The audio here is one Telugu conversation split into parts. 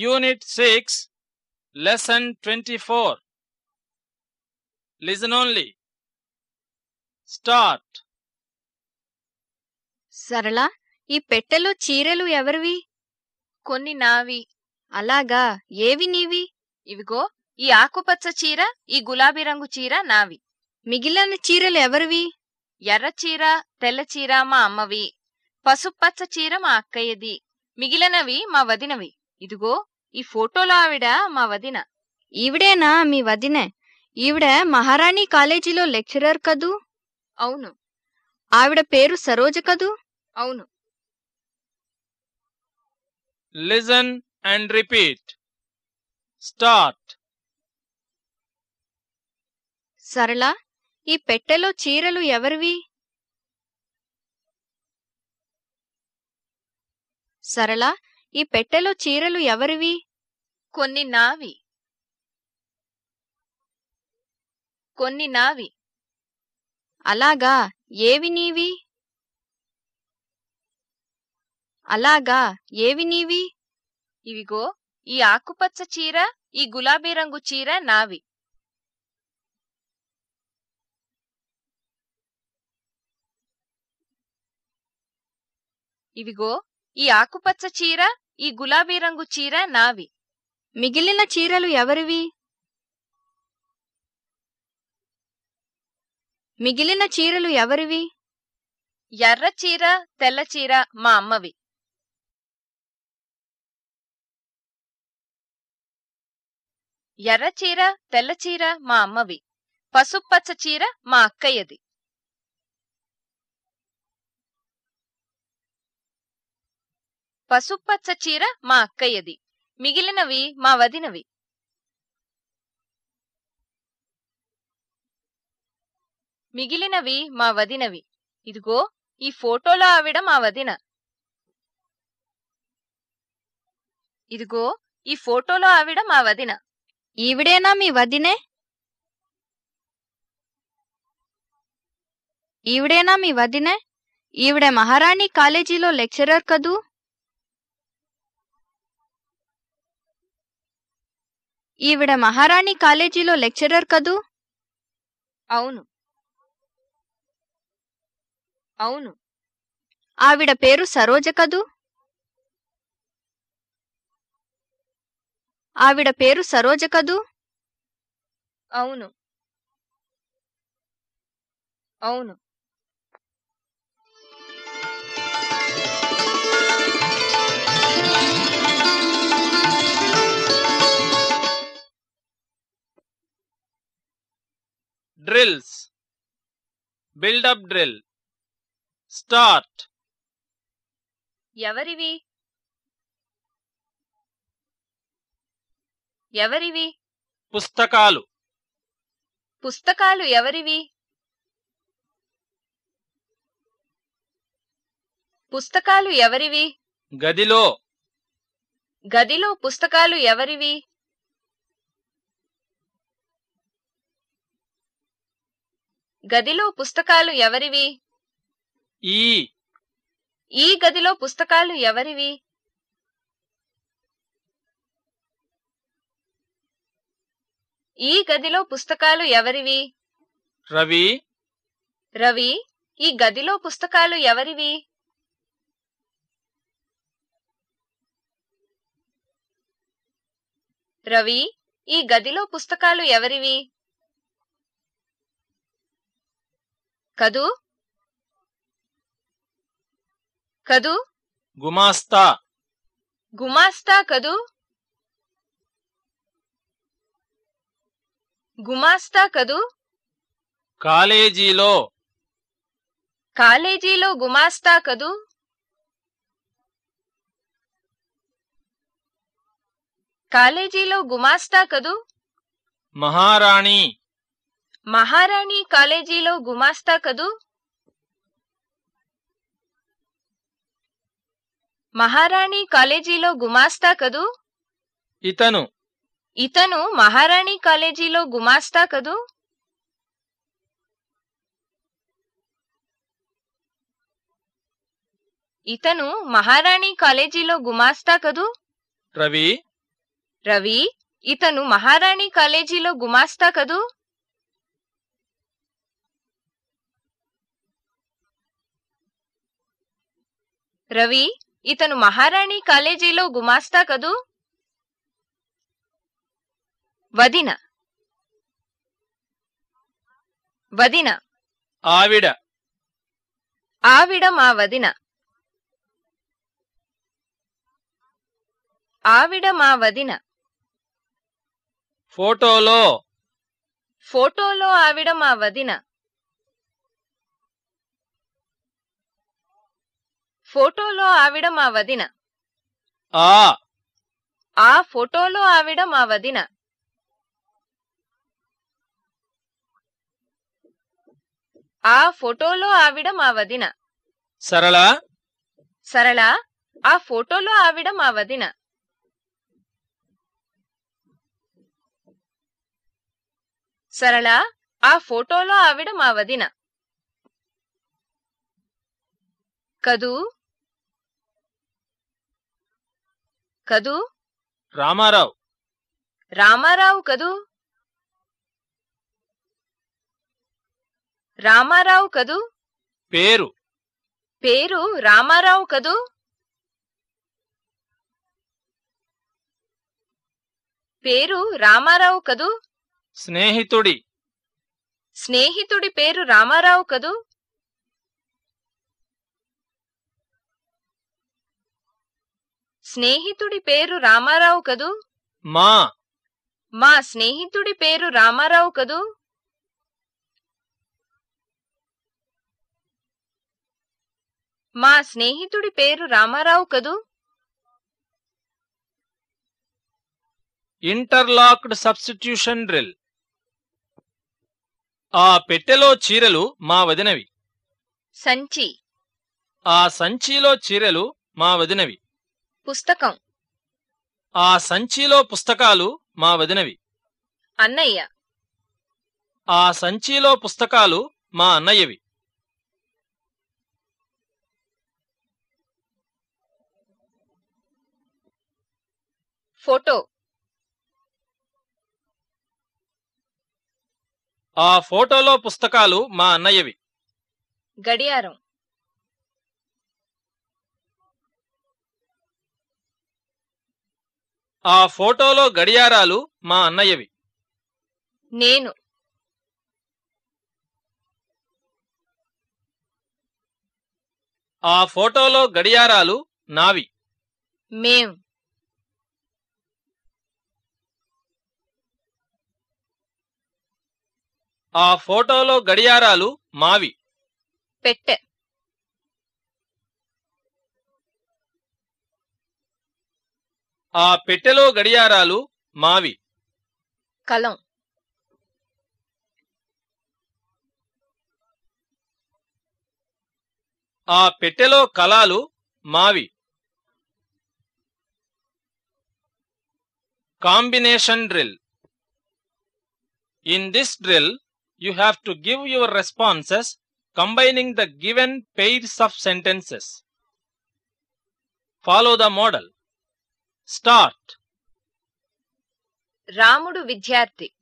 Unit six lesson twenty four listen only start సరళ ఈ పెట్టెలో చీరలు ఎవరివి? కొన్ని నావి. అలాగా ఏవి నీవి? ఇవిగో ఈ ఆకుపచ్చ చీర ఈ గులాబీ రంగు చీర నావి. మిగిలిన చీరలు ఎవరివి? ఎర్ర చీర తెల్ల చీర మా అమ్మవి. పసుపచ్చ చీర మా అక్కయ్యది. మిగిలినవి మా వదినవి. ఇదిగో ఈ ఫోటోలో ఆవిడ మా వదిన. ఈవిడేనా మీ వదినే? ఈవిడ మహారాణి కాలేజీలో లెక్చరర్ కదూ? అవును. ఆవిడ పేరు సరోజ కదూ? అవును. Listen and repeat. Start. సరళ ఈ పెట్టెలో చీరలు ఎవరివి? సరళ ఈ పెట్టెలో చీరలు ఎవరివి? కొన్ని నావి. కొన్ని నావి. అలాగా ఏవి నీవి? అలాగా ఏవి నీవి? ఇవిగో ఈ ఆకుపచ్చ చీర ఈ గులాబీ రంగు చీర నావి. ఇవిగో ఈ ఆకుపచ్చ చీర ఈ గులాబీ రంగు చీర నావి. మిగిలిన చీరలు ఎవరివి? మిగిలిన చీరలు ఎవరివి? ఎర్ర చీర తెల్ల చీర మా అమ్మవి. ఎర్ర చీర తెల్ల చీర మా అమ్మవి. పసుపచ్చ చీర మా అక్కయ్యది. పసుపచ్చ చీర మా అక్కయ్యది. మిగిలినవి మా వదినవి. మిగిలినవి మా వదినవి. ఇదిగో ఈ ఫోటోలో ఆవిడ మా వదిన. ఇదిగో ఈ ఫోటోలో ఆవిడ మా వదిన. ఈవిడేనా మీ వదినే? ఈవిడేనా మీ వదినే? ఈవిడ మహారాణి కాలేజీలో లెక్చరర్ కదూ? ఈవిడ మహారాణి కాలేజీలో లెక్చరర్ కదూ? అవును. అవును. ఆవిడ పేరు సరోజ కదూ? ఆవిడ పేరు సరోజ కదూ? అవును. అవును. Drills. Build up drill. Start. ఎవరివి? ఎవరివి? పుస్తకాలు. పుస్తకాలు ఎవరివి? పుస్తకాలు ఎవరివి? గదిలో. గదిలో పుస్తకాలు ఎవరివి? గదిలో పుస్తకాలు ఎవరివి? ఈ. ఈ గదిలో పుస్తకాలు ఎవరివి? ఈ గదిలో పుస్తకాలు ఎవరివి? రవి. రవి ఈ గదిలో పుస్తకాలు ఎవరివి? రవి ఈ గదిలో పుస్తకాలు ఎవరివి? కదూ? కదూ? గుమాస్తా. గుమాస్తా కదూ? గుమాస్తా కదూ? కాలేజీలో. కాలేజీలో గుమాస్తా కదూ? కాలేజీలో గుమాస్తా కదూ? మహారాణి. మహారాణి కాలేజీలో గుమాస్తా కదూ? మహారాణి కాలేజీలో గుమాస్తా కదూ? ఇతను. ఇతను మహారాణి కాలేజీలో గుమాస్తా కదూ? ఇతను మహారాణి కాలేజీలో గుమాస్తా కదూ? రవి. రవి ఇతను మహారాణి కాలేజీలో గుమాస్తా కదూ? రవి ఇతను మహారాణి కాలేజీలో గుమాస్తా కదూ? వదిన. వదిన. ఆవిడ. ఆవిడ మా వదిన. ఆవిడ మా వదిన. ఫోటోలో. ఫోటోలో ఆవిడ మా వదిన. ఫోటోలో ఆవిడ మా వదిన. ఆ. ఆ ఫోటోలో ఆవిడ మా వదిన. ఆ ఫోటోలో ఆవిడ మా వదిన. సరళ? సరళ ఆ ఫోటోలో ఆవిడ మా వదిన. సరళ ఆ ఫోటోలో ఆవిడ మా వదిన. కదూ? కదూ? రామారావు. రామారావు కదూ? రామారావు కదూ? పేరు. పేరు రామారావు కదూ? పేరు రామారావు కదూ? స్నేహితుడి. స్నేహితుడి పేరు రామారావు కదూ? స్నేహితుడి పేరు రామారావు కదూ? మా. మా స్నేహితుడి పేరు రామారావు కదూ? మా స్నేహితుడి పేరు రామారావు కదూ? Interlocked substitution drill. ఆ పెట్టెలో చీరలు మా వదినవి. సంచి. ఆ సంచిలో చీరలు మా వదినవి. పుస్తకం. ఆ సంచిలో పుస్తకాలు మా వదినవి. అన్నయ్య. ఆ సంచిలో పుస్తకాలు మా అన్నయ్యవి. ఫోటో. ఆ ఫోటోలో పుస్తకాలు మా అన్నయ్యవి. గడియారం. ఆ ఫోటోలో గడియారాలు మా అన్నయ్యవి. నేను. ఆ ఫోటోలో గడియారాలు నావి. మేం. ఆ ఫోటోలో గడియారాలు మావి. పెట్టె. ఆ పెట్టెలో గడియారాలు మావి కలం ఆ పెట్టెలో కలాలు మావి combination drill in this drill you have to give your responses combining the given pairs of sentences. Follow the model. Start. రాముడు విద్యార్థి.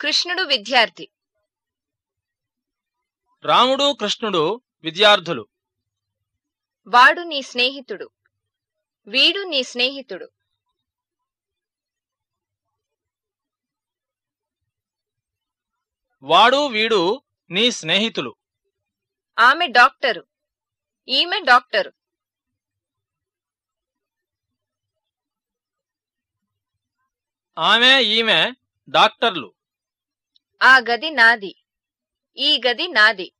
కృష్ణుడు విద్యార్థి. రాముడు కృష్ణుడు విద్యార్థులు. వాడు నీ స్నేహితుడు. వీడు నీ స్నేహితుడు. వాడు వీడు నీ స్నేహితులు. ఆమె డాక్టరు. ఈమె డాక్టరు. ఆమె ఈమె డాక్టర్లు. ఆ గది నాది. ఈ గది నాది.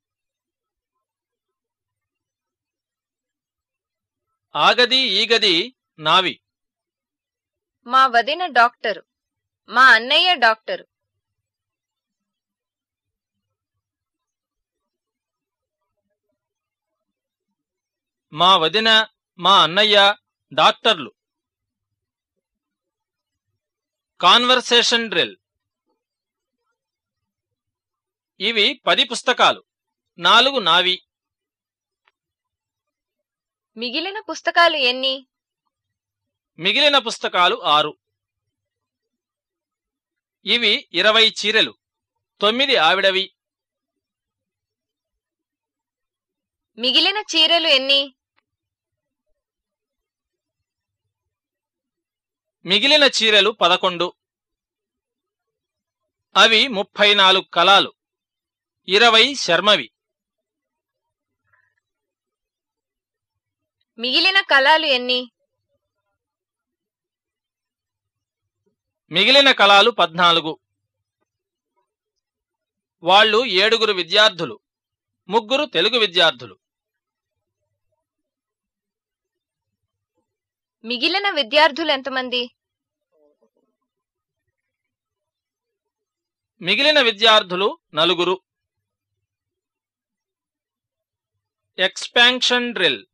ఆ గది ఈ గది నావి. మా వదిన డాక్టరు. మా అన్నయ్య డాక్టరు. మా వదిన మా అన్నయ్య డాక్టర్లు. Conversation drill. ఇవి పది పుస్తకాలు. నాలుగు నావి. మిగిలిన పుస్తకాలు ఎన్ని? మిగిలిన పుస్తకాలు ఆరు. ఇవి ఇరవై చీరలు. తొమ్మిది ఆవిడవి. మిగిలిన చీరలు ఎన్ని? మిగిలిన చీరలు పదకొండు. అవి ముప్పై నాలుగు కలాలు ఇరవై శర్మవి. మిగిలిన కళాలు ఎన్ని? మిగిలిన కళాలు పద్నాలుగు. వాళ్ళు ఏడుగురు విద్యార్థులు. ముగ్గురు తెలుగు విద్యార్థులు. మిగిలిన విద్యార్థులు ఎంతమంది? మిగిలిన విద్యార్థులు నలుగురు. ఎక్స్పాన్షన్ డ్రిల్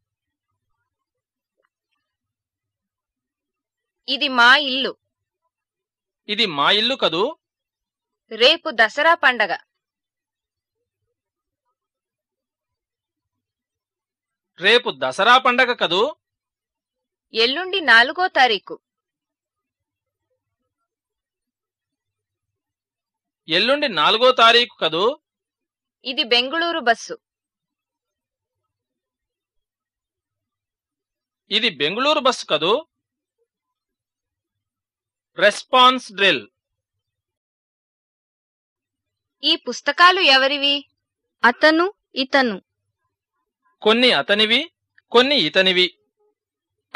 ఇది మా ఇల్లు. ఇది మా ఇల్లు కదూ? రేపు దసరా పండగ. రేపు దసరా పండగ కదూ? ఎల్లుండి నాలుగో తారీఖు. ఎల్లుండి నాలుగో తారీఖు కదూ? ఇది బెంగుళూరు బస్సు. ఇది బెంగుళూరు బస్సు కదూ? Response drill. ఈ పుస్తకాలు ఎవరివి? అతను ఇతను. కొన్ని అతనివి కొన్ని ఇతనివి.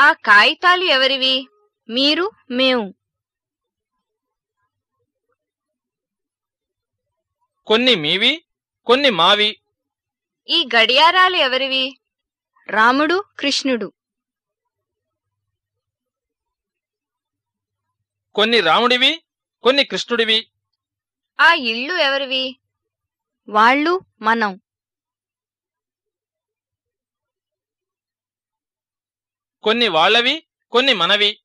ఆ కాగితాలు ఎవరివి? మీరు మేము. కొన్ని మీవి కొన్ని మావి. ఈ గడియారాలు ఎవరివి? రాముడు కృష్ణుడు. కొన్ని రాముడివి కొన్ని కృష్ణుడివి. ఆ ఇళ్ళు ఎవరివి? వాళ్ళు మనం. కొన్ని వాళ్ళవి కొన్ని మనవి.